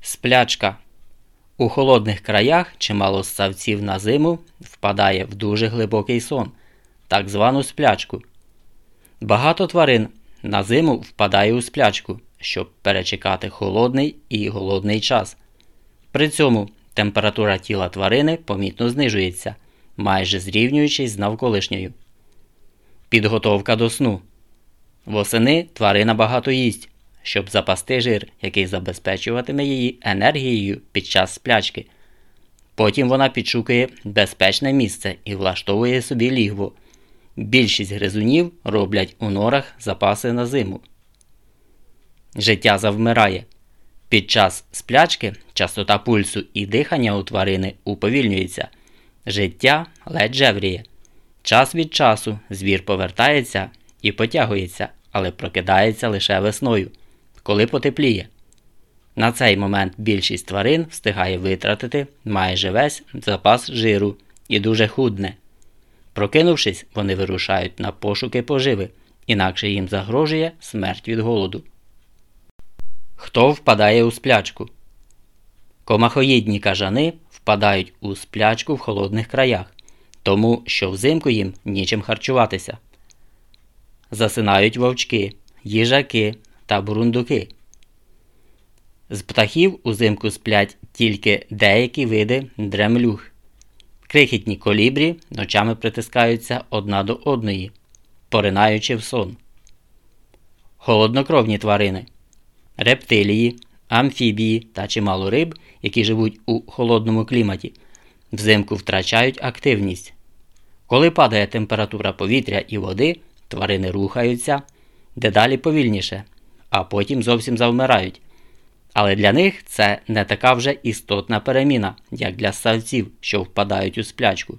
Сплячка. У холодних краях чимало ссавців на зиму впадає в дуже глибокий сон, так звану сплячку. Багато тварин на зиму впадає у сплячку, щоб перечекати холодний і голодний час. При цьому температура тіла тварини помітно знижується, майже зрівнюючись з навколишньою. Підготовка до сну. Восени тварина багато їсть, щоб запасти жир, який забезпечуватиме її енергією під час сплячки. Потім вона підшукує безпечне місце і влаштовує собі лігво. Більшість гризунів роблять у норах запаси на зиму. Життя завмирає. Під час сплячки частота пульсу і дихання у тварини уповільнюється. Життя ледь жевріє. Час від часу звір повертається і потягується, але прокидається лише весною, коли потепліє. На цей момент більшість тварин встигає витратити майже весь запас жиру і дуже худне. Прокинувшись, вони вирушають на пошуки поживи, інакше їм загрожує смерть від голоду. Хто впадає у сплячку? Комахоїдні кажани впадають у сплячку в холодних краях, тому що взимку їм нічим харчуватися. Засинають вовчки, їжаки та бурундуки. З птахів узимку сплять тільки деякі види дремлюг. Крихітні колібрі ночами притискаються одна до одної, поринаючи в сон. Холоднокровні тварини, рептилії, амфібії та чимало риб, які живуть у холодному кліматі, взимку втрачають активність. Коли падає температура повітря і води, тварини рухаються дедалі повільніше, а потім зовсім завмирають. Але для них це не така вже істотна переміна, як для ссавців, що впадають у сплячку,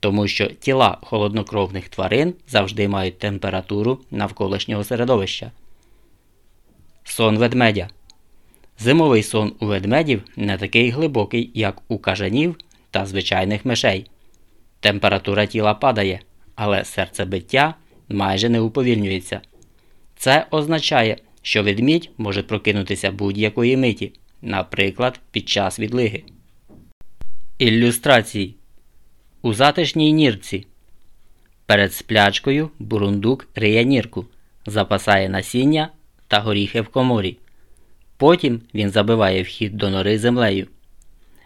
тому що тіла холоднокровних тварин завжди мають температуру навколишнього середовища. Сон ведмедя. Зимовий сон у ведмедів не такий глибокий, як у кажанів та звичайних мишей. Температура тіла падає, але серцебиття майже не уповільнюється. Це означає, що ведмідь може прокинутися будь-якої миті, наприклад, під час відлиги. Ілюстрації У затишній нірці. Перед сплячкою бурундук риє нірку, запасає насіння та горіхи в коморі. Потім він забиває вхід до нори землею.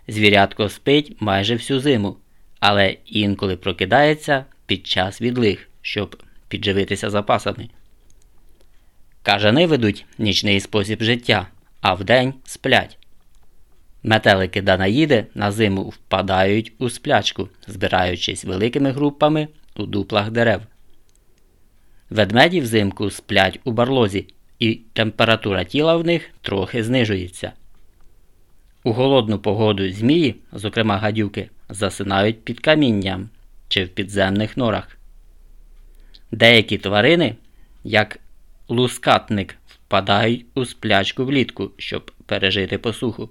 Звірятко спить майже всю зиму, але інколи прокидається під час відлиг, щоб підживитися запасами. Кажани ведуть нічний спосіб життя, а вдень сплять. Метелики Данаїди на зиму впадають у сплячку, збираючись великими групами у дуплах дерев. Ведмеді взимку сплять у барлозі, і температура тіла в них трохи знижується. У голодну погоду змії, зокрема гадюки, засинають під камінням чи в підземних норах. Деякі тварини, як лускатник, впадай у сплячку влітку, щоб пережити посуху.